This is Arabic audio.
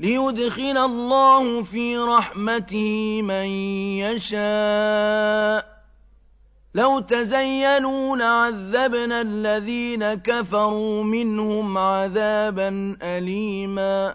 ليدخل الله في رحمته من يشاء. لو تزينوا لعذبنا الذين كفروا منهم عذابا أليما.